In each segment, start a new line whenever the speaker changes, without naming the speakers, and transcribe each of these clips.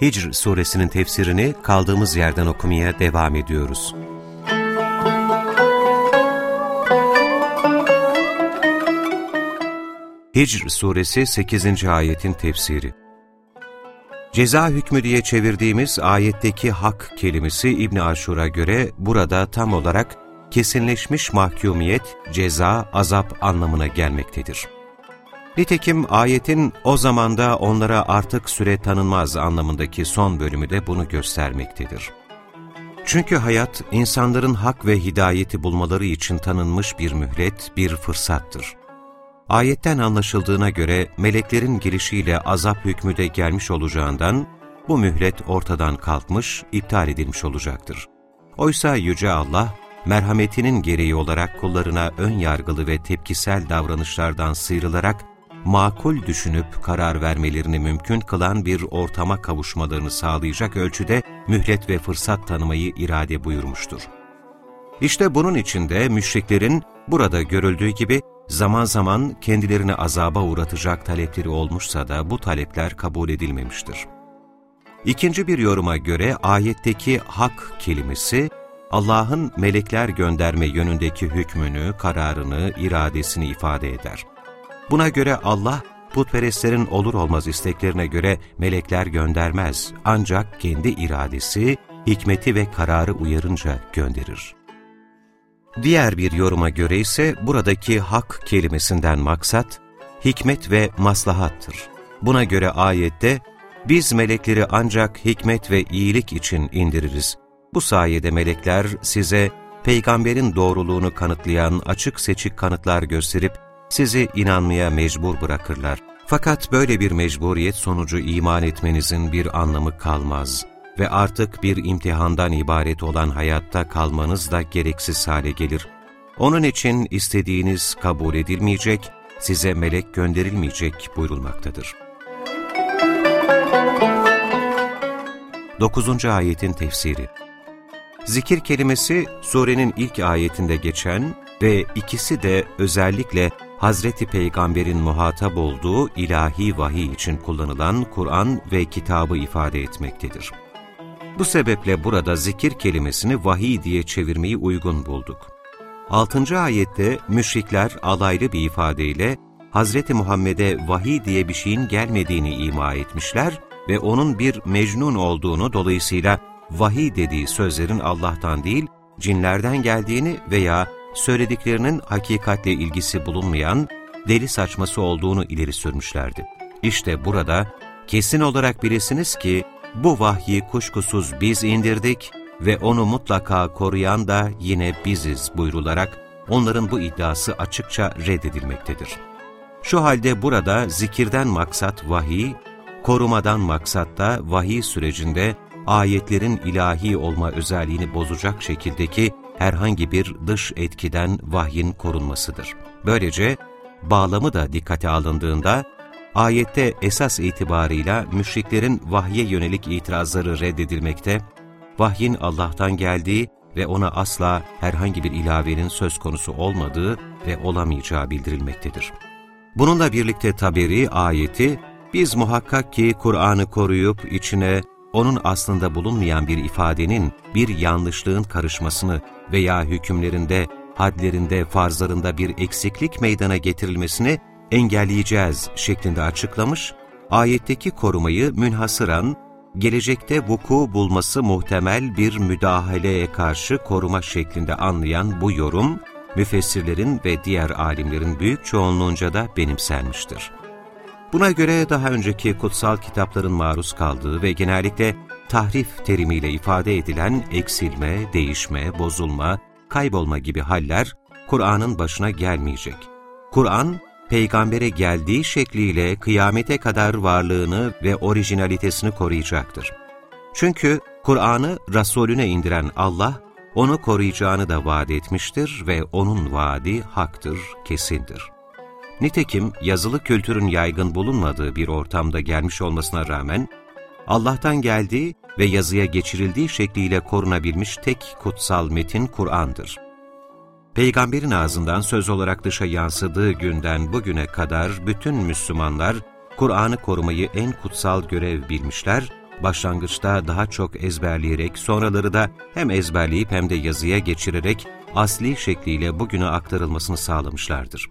Hicr suresinin tefsirini kaldığımız yerden okumaya devam ediyoruz. Hicr suresi 8. ayetin tefsiri Ceza hükmü diye çevirdiğimiz ayetteki hak kelimesi İbn Aşur'a göre burada tam olarak kesinleşmiş mahkumiyet, ceza, azap anlamına gelmektedir. Nitekim ayetin o zamanda onlara artık süre tanınmaz anlamındaki son bölümü de bunu göstermektedir. Çünkü hayat, insanların hak ve hidayeti bulmaları için tanınmış bir mühlet, bir fırsattır. Ayetten anlaşıldığına göre meleklerin girişiyle azap hükmü de gelmiş olacağından, bu mühlet ortadan kalkmış, iptal edilmiş olacaktır. Oysa Yüce Allah, merhametinin gereği olarak kullarına ön yargılı ve tepkisel davranışlardan sıyrılarak makul düşünüp karar vermelerini mümkün kılan bir ortama kavuşmalarını sağlayacak ölçüde mühlet ve fırsat tanımayı irade buyurmuştur. İşte bunun içinde müşriklerin burada görüldüğü gibi zaman zaman kendilerini azaba uğratacak talepleri olmuşsa da bu talepler kabul edilmemiştir. İkinci bir yoruma göre ayetteki hak kelimesi, Allah'ın melekler gönderme yönündeki hükmünü, kararını, iradesini ifade eder. Buna göre Allah, putperestlerin olur olmaz isteklerine göre melekler göndermez, ancak kendi iradesi, hikmeti ve kararı uyarınca gönderir. Diğer bir yoruma göre ise buradaki hak kelimesinden maksat, hikmet ve maslahattır. Buna göre ayette, biz melekleri ancak hikmet ve iyilik için indiririz. Bu sayede melekler size peygamberin doğruluğunu kanıtlayan açık seçik kanıtlar gösterip sizi inanmaya mecbur bırakırlar. Fakat böyle bir mecburiyet sonucu iman etmenizin bir anlamı kalmaz ve artık bir imtihandan ibaret olan hayatta kalmanız da gereksiz hale gelir. Onun için istediğiniz kabul edilmeyecek, size melek gönderilmeyecek buyurulmaktadır. 9. Ayetin Tefsiri Zikir kelimesi surenin ilk ayetinde geçen ve ikisi de özellikle Hazreti Peygamber'in muhatap olduğu ilahi vahiy için kullanılan Kur'an ve kitabı ifade etmektedir. Bu sebeple burada zikir kelimesini vahiy diye çevirmeyi uygun bulduk. 6. ayette müşrikler alaylı bir ifadeyle Hazreti Muhammed'e vahiy diye bir şeyin gelmediğini ima etmişler ve onun bir mecnun olduğunu dolayısıyla vahiy dediği sözlerin Allah'tan değil, cinlerden geldiğini veya söylediklerinin hakikatle ilgisi bulunmayan deli saçması olduğunu ileri sürmüşlerdi. İşte burada kesin olarak bilesiniz ki bu vahyi kuşkusuz biz indirdik ve onu mutlaka koruyan da yine biziz buyrularak onların bu iddiası açıkça reddedilmektedir. Şu halde burada zikirden maksat vahiy, korumadan maksat da vahiy sürecinde ayetlerin ilahi olma özelliğini bozacak şekildeki herhangi bir dış etkiden vahyin korunmasıdır. Böylece bağlamı da dikkate alındığında, ayette esas itibarıyla müşriklerin vahye yönelik itirazları reddedilmekte, vahyin Allah'tan geldiği ve ona asla herhangi bir ilavenin söz konusu olmadığı ve olamayacağı bildirilmektedir. Bununla birlikte Taberi ayeti, biz muhakkak ki Kur'an'ı koruyup içine onun aslında bulunmayan bir ifadenin, bir yanlışlığın karışmasını veya hükümlerinde, hadlerinde, farzlarında bir eksiklik meydana getirilmesini engelleyeceğiz şeklinde açıklamış, ayetteki korumayı münhasıran, gelecekte vuku bulması muhtemel bir müdahaleye karşı koruma şeklinde anlayan bu yorum, müfessirlerin ve diğer alimlerin büyük çoğunluğunca da benimsenmiştir. Buna göre daha önceki kutsal kitapların maruz kaldığı ve genellikle tahrif terimiyle ifade edilen eksilme, değişme, bozulma, kaybolma gibi haller Kur'an'ın başına gelmeyecek. Kur'an, peygambere geldiği şekliyle kıyamete kadar varlığını ve orijinalitesini koruyacaktır. Çünkü Kur'an'ı Resulüne indiren Allah, onu koruyacağını da vaat etmiştir ve onun vaadi haktır, kesindir. Nitekim yazılı kültürün yaygın bulunmadığı bir ortamda gelmiş olmasına rağmen, Allah'tan geldiği ve yazıya geçirildiği şekliyle korunabilmiş tek kutsal metin Kur'an'dır. Peygamberin ağzından söz olarak dışa yansıdığı günden bugüne kadar bütün Müslümanlar Kur'an'ı korumayı en kutsal görev bilmişler, başlangıçta daha çok ezberleyerek, sonraları da hem ezberleyip hem de yazıya geçirerek asli şekliyle bugüne aktarılmasını sağlamışlardır.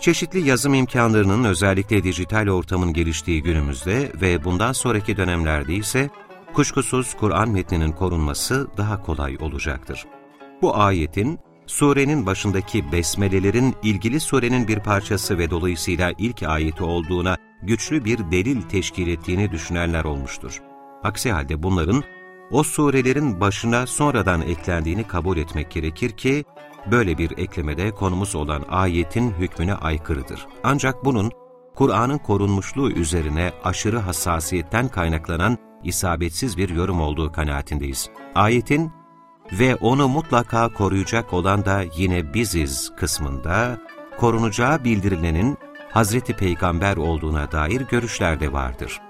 Çeşitli yazım imkanlarının özellikle dijital ortamın geliştiği günümüzde ve bundan sonraki dönemlerde ise kuşkusuz Kur'an metninin korunması daha kolay olacaktır. Bu ayetin, surenin başındaki besmelelerin ilgili surenin bir parçası ve dolayısıyla ilk ayeti olduğuna güçlü bir delil teşkil ettiğini düşünenler olmuştur. Aksi halde bunların o surelerin başına sonradan eklendiğini kabul etmek gerekir ki, böyle bir eklemede konumuz olan ayetin hükmüne aykırıdır. Ancak bunun, Kur'an'ın korunmuşluğu üzerine aşırı hassasiyetten kaynaklanan isabetsiz bir yorum olduğu kanaatindeyiz. Ayetin ve onu mutlaka koruyacak olan da yine biziz kısmında, korunacağı bildirilenin Hazreti Peygamber olduğuna dair görüşler de vardır.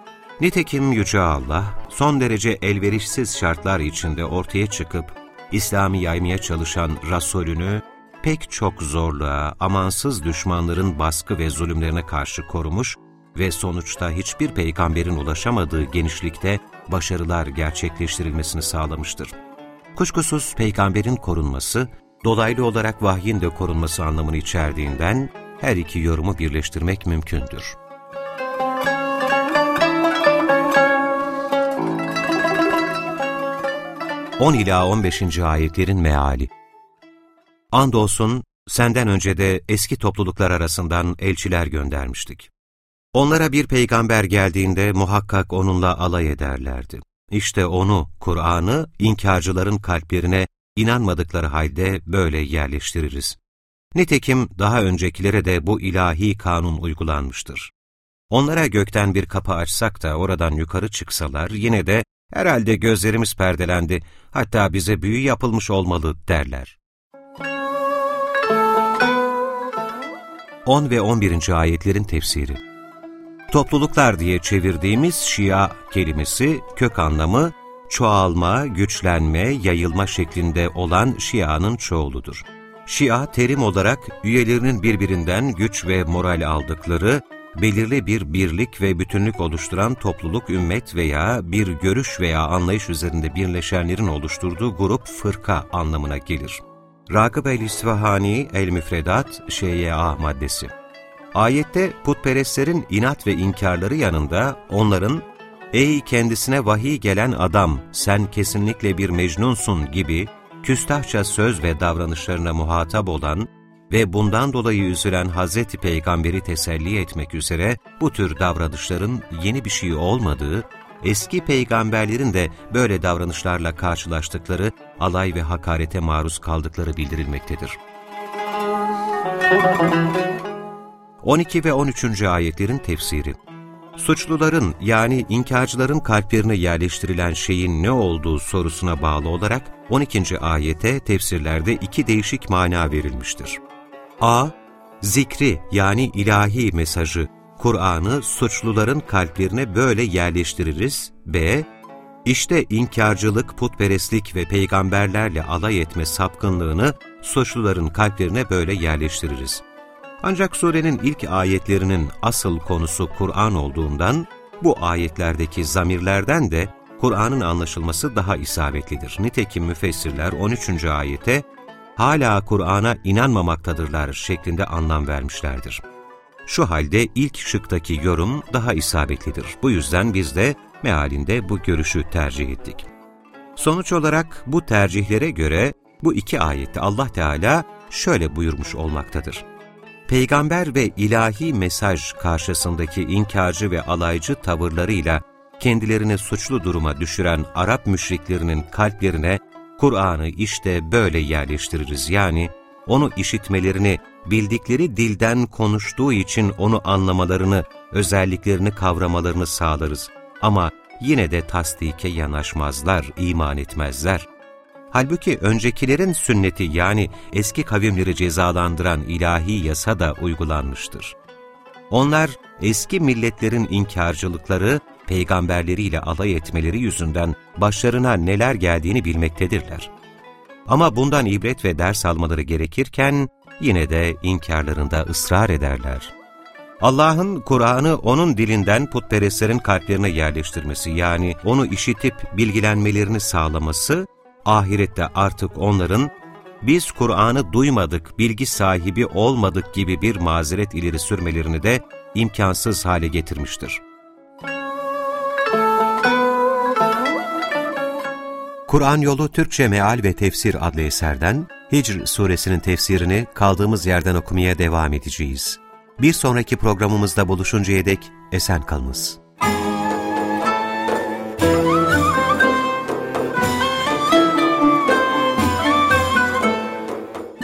Nitekim Yüce Allah, son derece elverişsiz şartlar içinde ortaya çıkıp, İslam'ı yaymaya çalışan Rasulünü, pek çok zorluğa, amansız düşmanların baskı ve zulümlerine karşı korumuş ve sonuçta hiçbir peygamberin ulaşamadığı genişlikte başarılar gerçekleştirilmesini sağlamıştır. Kuşkusuz peygamberin korunması, dolaylı olarak vahyin de korunması anlamını içerdiğinden her iki yorumu birleştirmek mümkündür. 10 ila 15. ayetlerin meali. Andolsun senden önce de eski topluluklar arasından elçiler göndermiştik. Onlara bir peygamber geldiğinde muhakkak onunla alay ederlerdi. İşte onu, Kur'an'ı, inkarcıların kalplerine inanmadıkları halde böyle yerleştiririz. Nitekim daha öncekilere de bu ilahi kanun uygulanmıştır. Onlara gökten bir kapı açsak da oradan yukarı çıksalar yine de herhalde gözlerimiz perdelendi, hatta bize büyü yapılmış olmalı derler. 10 ve 11. ayetlerin tefsiri Topluluklar diye çevirdiğimiz Şia kelimesi kök anlamı çoğalma, güçlenme, yayılma şeklinde olan Şia'nın çoğuludur. Şia terim olarak üyelerinin birbirinden güç ve moral aldıkları, belirli bir birlik ve bütünlük oluşturan topluluk, ümmet veya bir görüş veya anlayış üzerinde birleşenlerin oluşturduğu grup, fırka anlamına gelir. Ragıp el-İsfahani el-Müfredat Şeya maddesi Ayette putperestlerin inat ve inkarları yanında onların ''Ey kendisine vahiy gelen adam, sen kesinlikle bir mecnunsun'' gibi küstahça söz ve davranışlarına muhatap olan ve bundan dolayı üzülen Hazreti Peygamber'i teselli etmek üzere bu tür davranışların yeni bir şey olmadığı, eski peygamberlerin de böyle davranışlarla karşılaştıkları, alay ve hakarete maruz kaldıkları bildirilmektedir. 12 ve 13. ayetlerin tefsiri Suçluların yani inkarcıların kalplerine yerleştirilen şeyin ne olduğu sorusuna bağlı olarak 12. ayete tefsirlerde iki değişik mana verilmiştir. A. Zikri yani ilahi mesajı, Kur'an'ı suçluların kalplerine böyle yerleştiririz. B. İşte inkarcılık, putperestlik ve peygamberlerle alay etme sapkınlığını suçluların kalplerine böyle yerleştiririz. Ancak surenin ilk ayetlerinin asıl konusu Kur'an olduğundan, bu ayetlerdeki zamirlerden de Kur'an'ın anlaşılması daha isabetlidir. Nitekim müfessirler 13. ayete, hala Kur'an'a inanmamaktadırlar şeklinde anlam vermişlerdir. Şu halde ilk şıktaki yorum daha isabetlidir. Bu yüzden biz de mealinde bu görüşü tercih ettik. Sonuç olarak bu tercihlere göre bu iki ayette Allah Teala şöyle buyurmuş olmaktadır peygamber ve ilahi mesaj karşısındaki inkarcı ve alaycı tavırlarıyla kendilerini suçlu duruma düşüren Arap müşriklerinin kalplerine Kur'an'ı işte böyle yerleştiririz. Yani onu işitmelerini, bildikleri dilden konuştuğu için onu anlamalarını, özelliklerini kavramalarını sağlarız. Ama yine de tasdike yanaşmazlar, iman etmezler. Halbuki öncekilerin sünneti yani eski kavimleri cezalandıran ilahi yasa da uygulanmıştır. Onlar eski milletlerin inkarcılıkları, peygamberleriyle alay etmeleri yüzünden başlarına neler geldiğini bilmektedirler. Ama bundan ibret ve ders almaları gerekirken yine de inkarlarında ısrar ederler. Allah'ın Kur'an'ı onun dilinden putperestlerin kalplerine yerleştirmesi yani onu işitip bilgilenmelerini sağlaması, ahirette artık onların biz Kur'an'ı duymadık, bilgi sahibi olmadık gibi bir mazeret ileri sürmelerini de imkansız hale getirmiştir. Kur'an Yolu Türkçe Meal ve Tefsir adlı eserden Hicr suresinin tefsirini kaldığımız yerden okumaya devam edeceğiz. Bir sonraki programımızda buluşuncaya dek esen kalınız.